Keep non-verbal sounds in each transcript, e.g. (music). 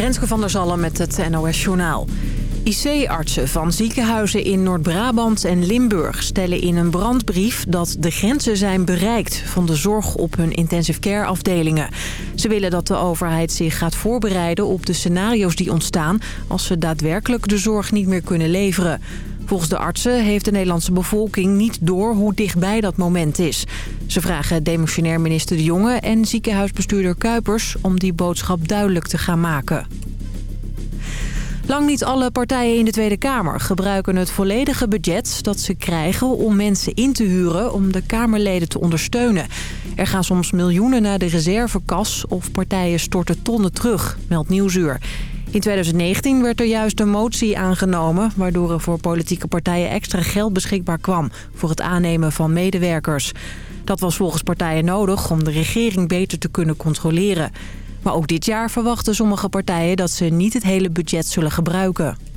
Renske van der Zallen met het NOS Journaal. IC-artsen van ziekenhuizen in Noord-Brabant en Limburg stellen in een brandbrief dat de grenzen zijn bereikt van de zorg op hun intensive care afdelingen. Ze willen dat de overheid zich gaat voorbereiden op de scenario's die ontstaan als ze daadwerkelijk de zorg niet meer kunnen leveren. Volgens de artsen heeft de Nederlandse bevolking niet door hoe dichtbij dat moment is. Ze vragen demissionair minister De Jonge en ziekenhuisbestuurder Kuipers om die boodschap duidelijk te gaan maken. Lang niet alle partijen in de Tweede Kamer gebruiken het volledige budget dat ze krijgen om mensen in te huren om de Kamerleden te ondersteunen. Er gaan soms miljoenen naar de reservekas of partijen storten tonnen terug, meldt Nieuwsuur. In 2019 werd er juist een motie aangenomen... waardoor er voor politieke partijen extra geld beschikbaar kwam... voor het aannemen van medewerkers. Dat was volgens partijen nodig om de regering beter te kunnen controleren. Maar ook dit jaar verwachten sommige partijen dat ze niet het hele budget zullen gebruiken.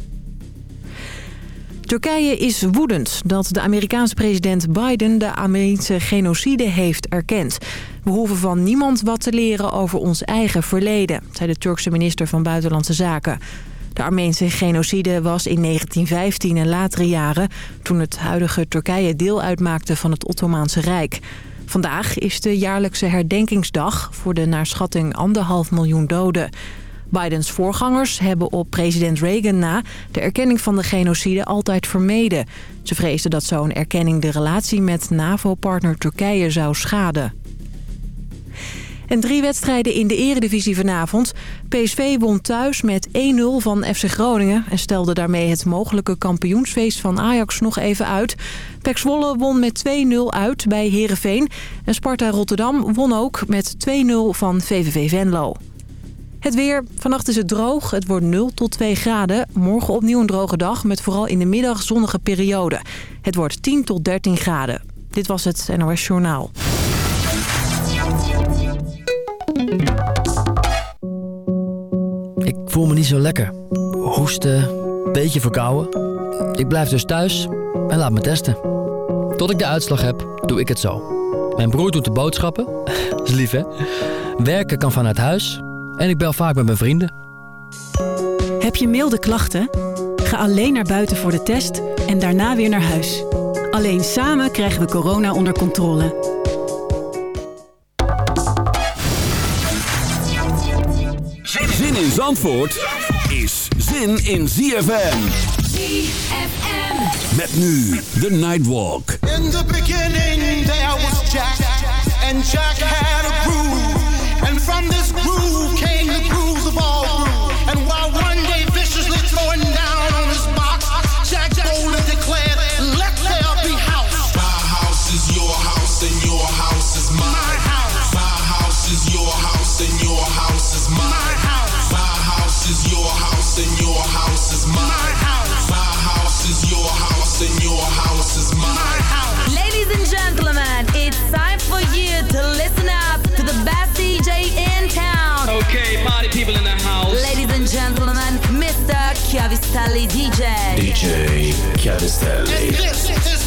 Turkije is woedend dat de Amerikaanse president Biden de Armeense genocide heeft erkend. We hoeven van niemand wat te leren over ons eigen verleden, zei de Turkse minister van Buitenlandse Zaken. De Armeense genocide was in 1915 en latere jaren... toen het huidige Turkije deel uitmaakte van het Ottomaanse Rijk. Vandaag is de jaarlijkse herdenkingsdag voor de naar schatting anderhalf miljoen doden. Bidens voorgangers hebben op president Reagan na de erkenning van de genocide altijd vermeden. Ze vreesden dat zo'n erkenning de relatie met NAVO-partner Turkije zou schaden. En drie wedstrijden in de eredivisie vanavond. PSV won thuis met 1-0 van FC Groningen... en stelde daarmee het mogelijke kampioensfeest van Ajax nog even uit. Pek Zwolle won met 2-0 uit bij Herenveen. En Sparta Rotterdam won ook met 2-0 van VVV Venlo. Het weer. Vannacht is het droog. Het wordt 0 tot 2 graden. Morgen opnieuw een droge dag met vooral in de middag zonnige periode. Het wordt 10 tot 13 graden. Dit was het NOS Journaal. Ik voel me niet zo lekker. Hoesten, beetje verkouden. Ik blijf dus thuis en laat me testen. Tot ik de uitslag heb, doe ik het zo. Mijn broer doet de boodschappen. (laughs) is lief, hè? Werken kan vanuit huis. En ik bel vaak met mijn vrienden. Heb je milde klachten? Ga alleen naar buiten voor de test en daarna weer naar huis. Alleen samen krijgen we corona onder controle. Zin in Zandvoort is zin in ZFM. ZFM. Met nu de Nightwalk. In the beginning there was Jack, and Jack had a groove. From this groove came the grooves of all Chiavestelli DJ. DJ Chiavestelli.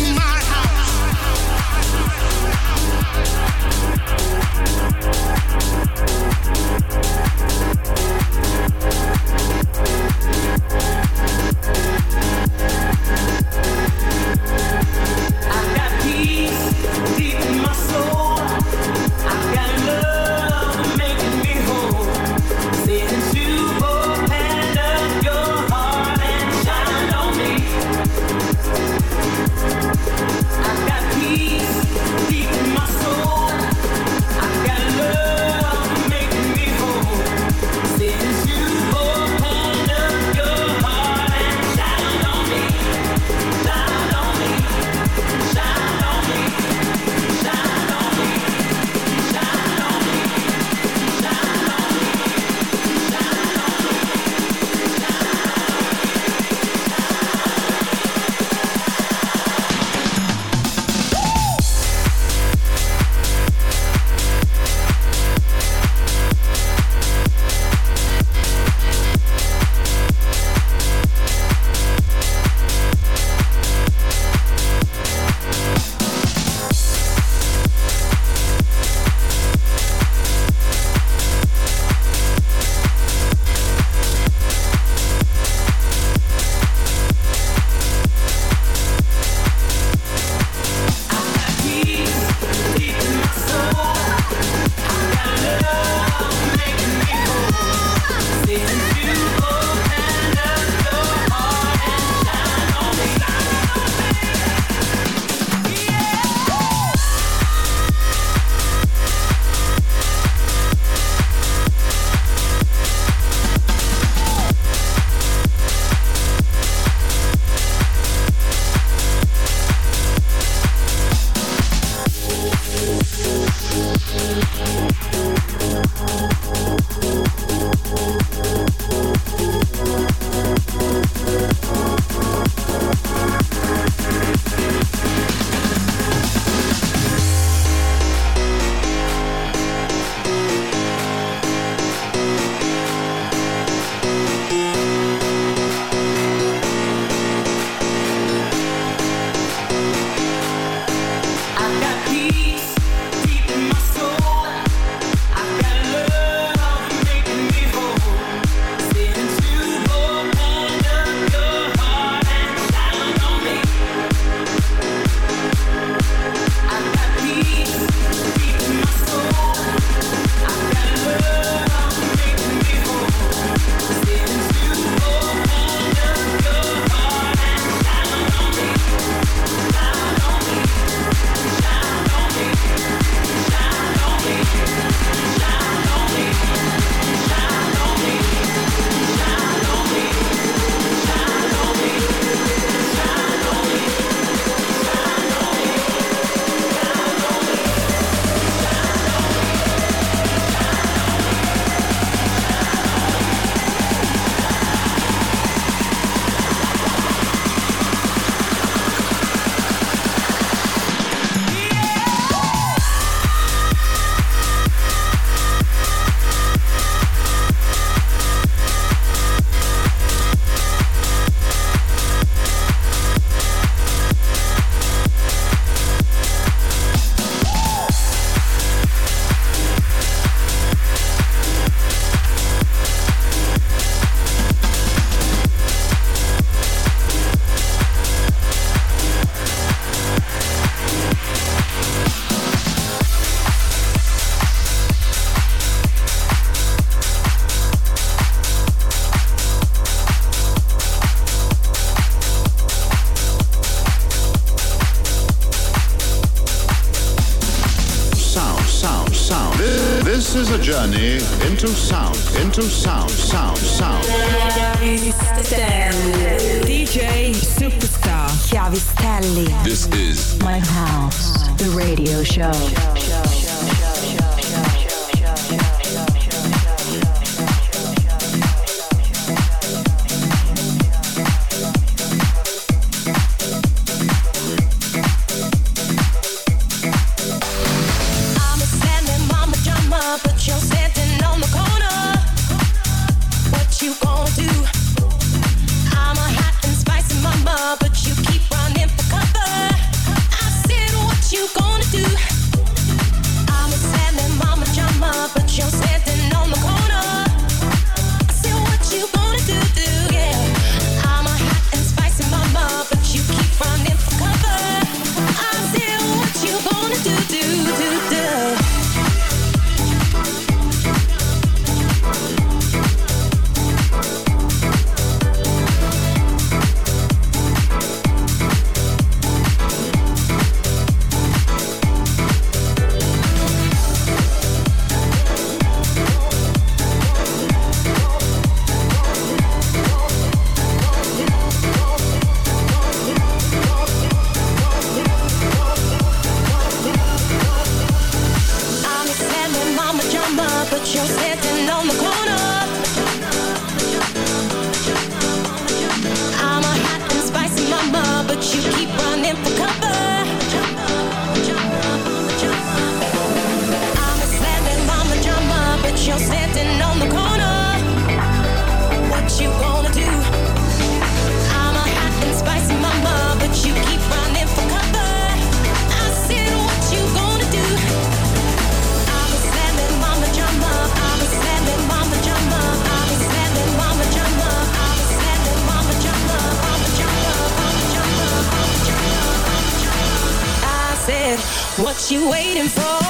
you waiting for?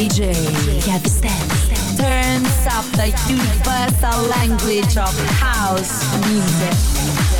DJ Kevstan turns up the universal language of house music.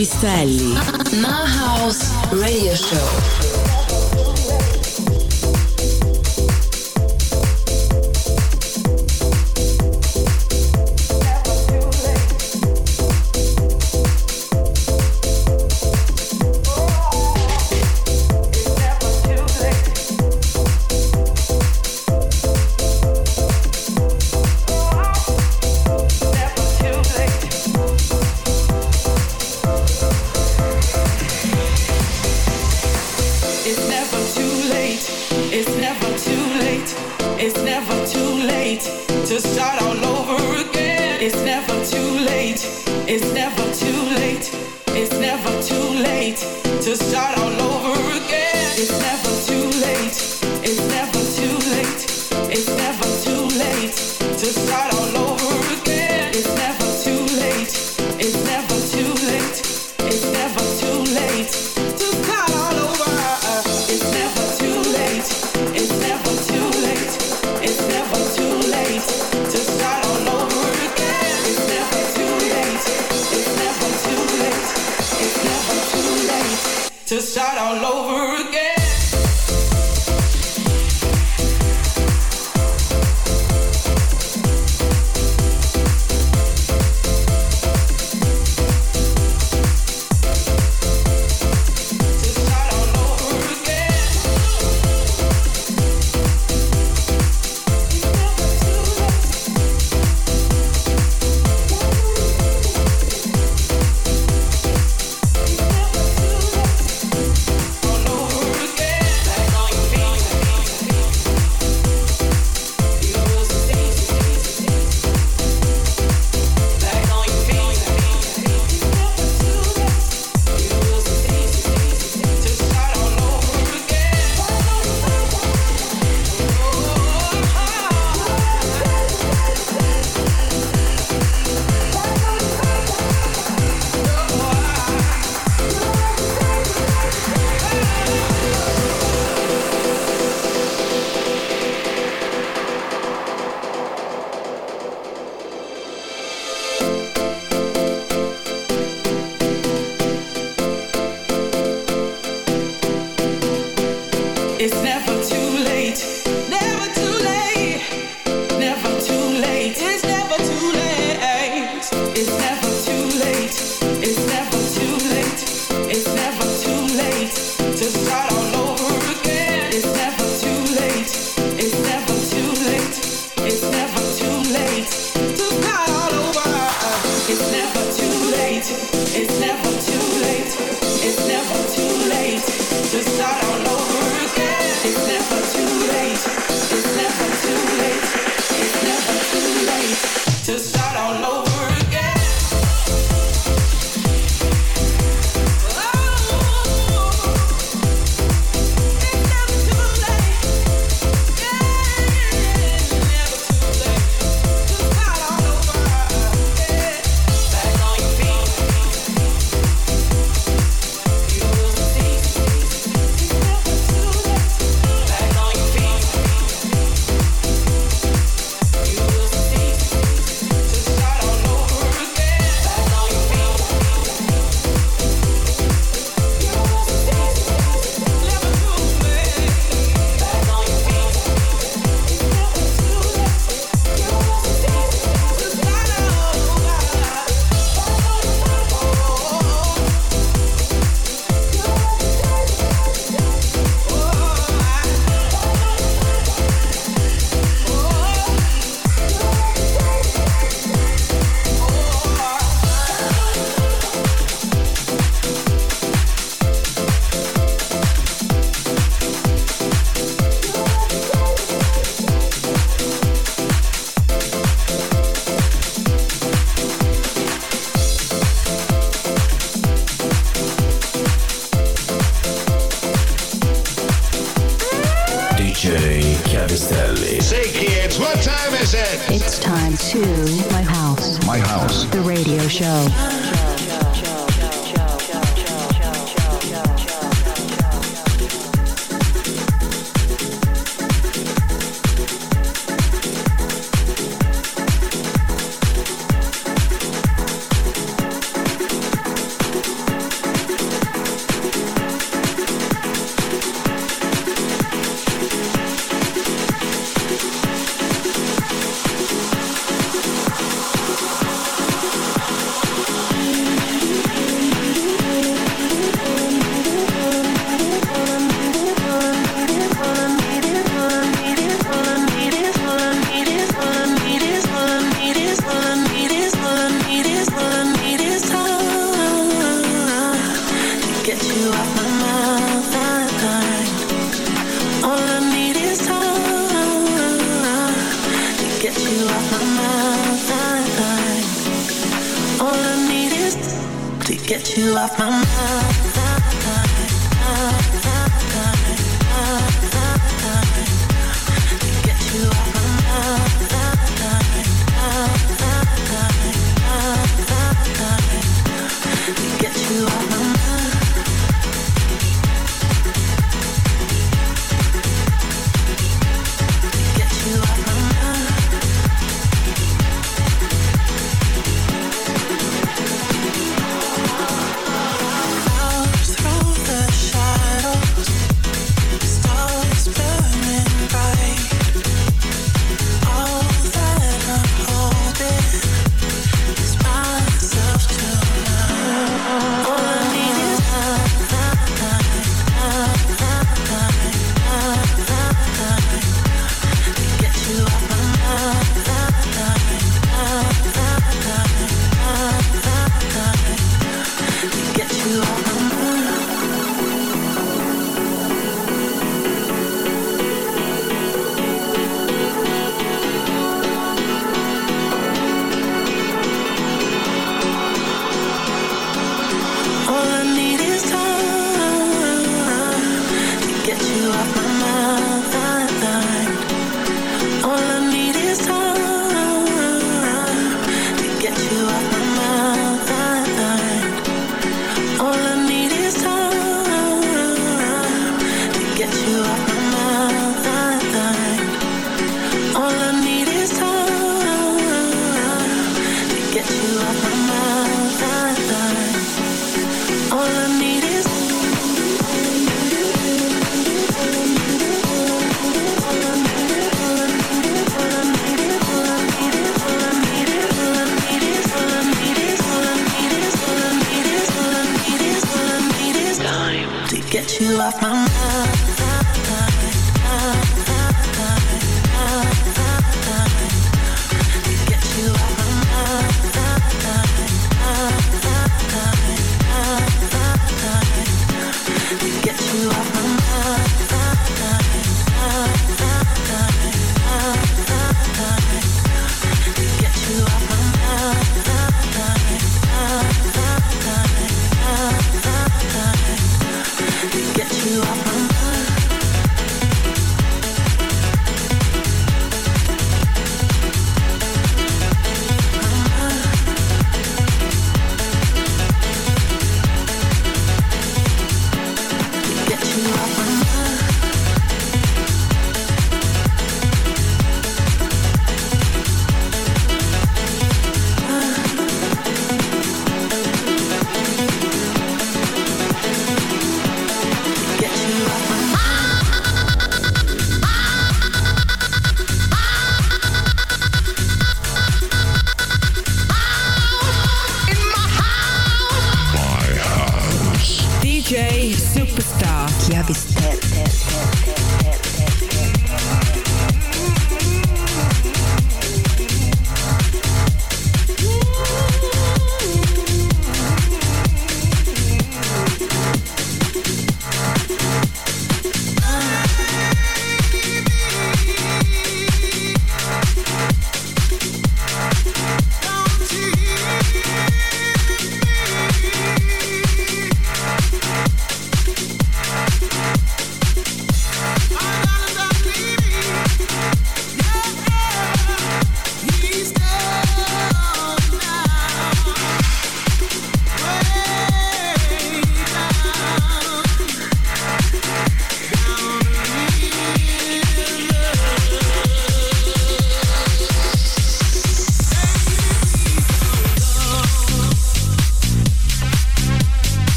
Ravistelli.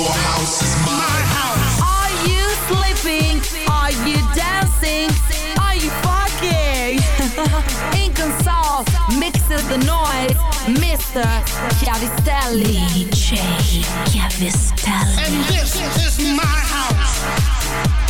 Your house is my house. Are you sleeping? Are you dancing? Are you fucking? (laughs) Inconsol mixes the noise. Mr. Chiavistelli. DJ Chiavistelli. And this is my house.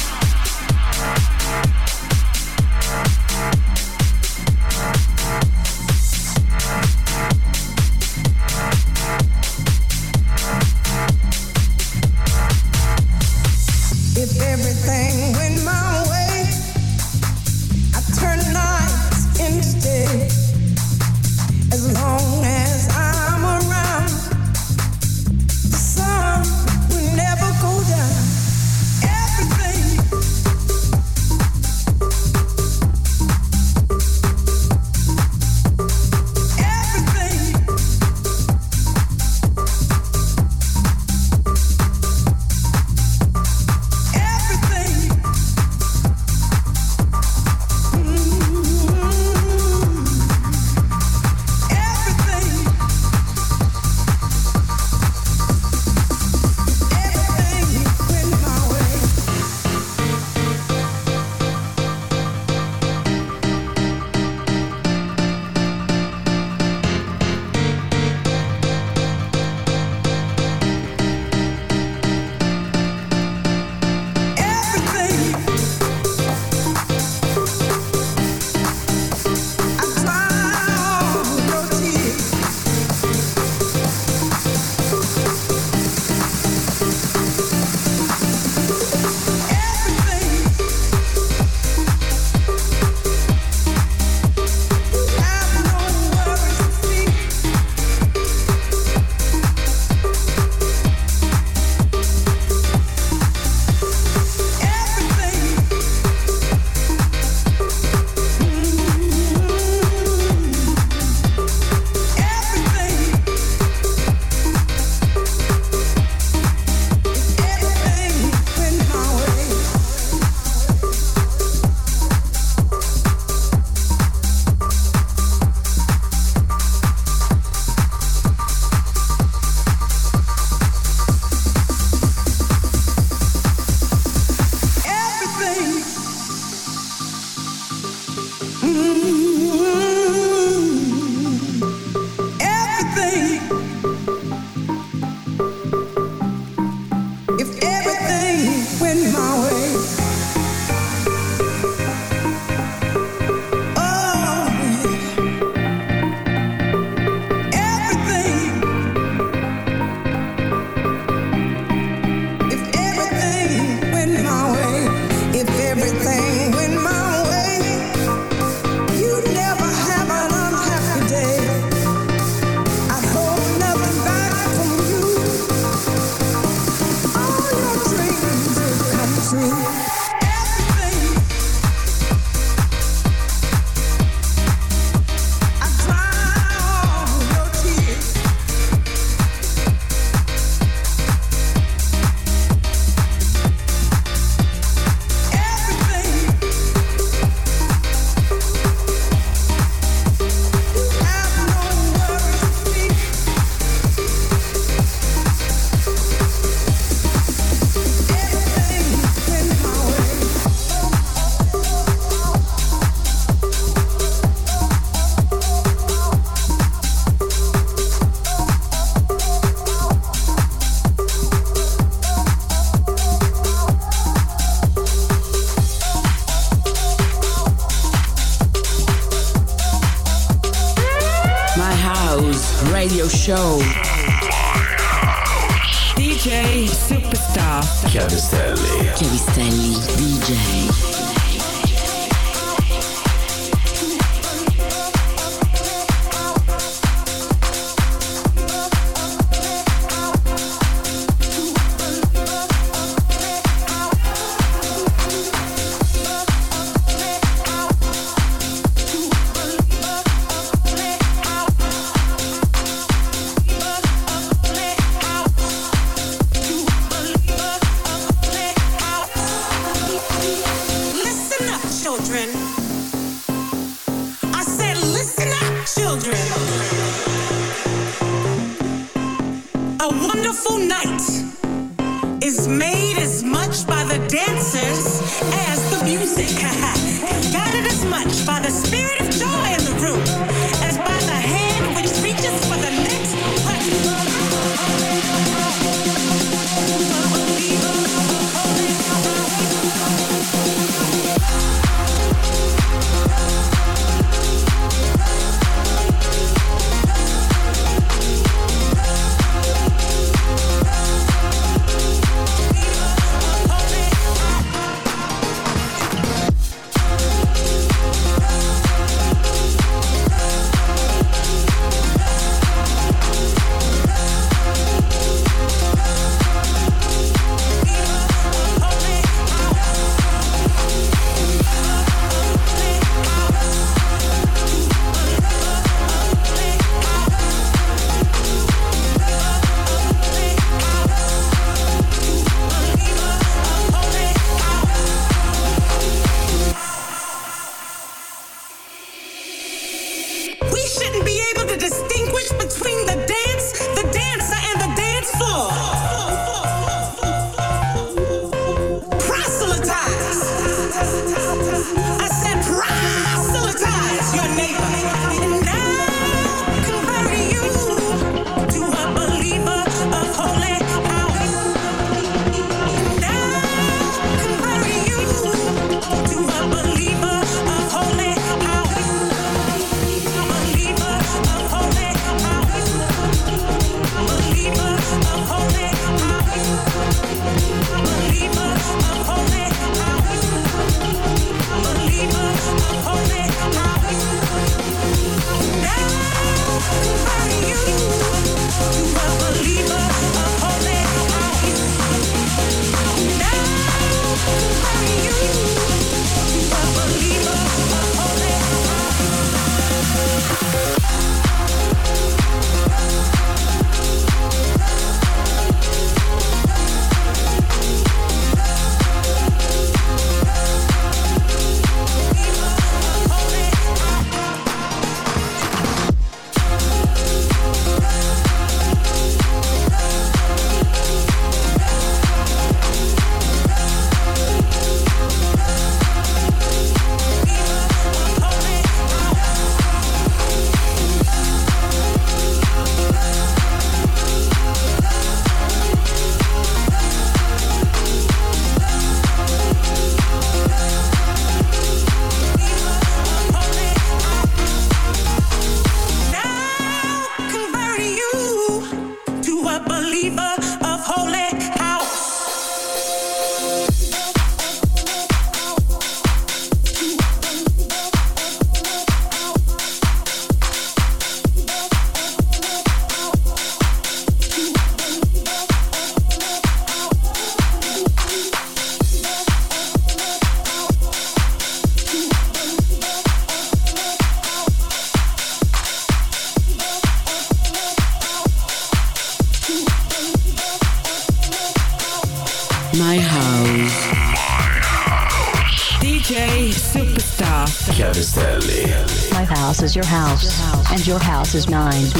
his.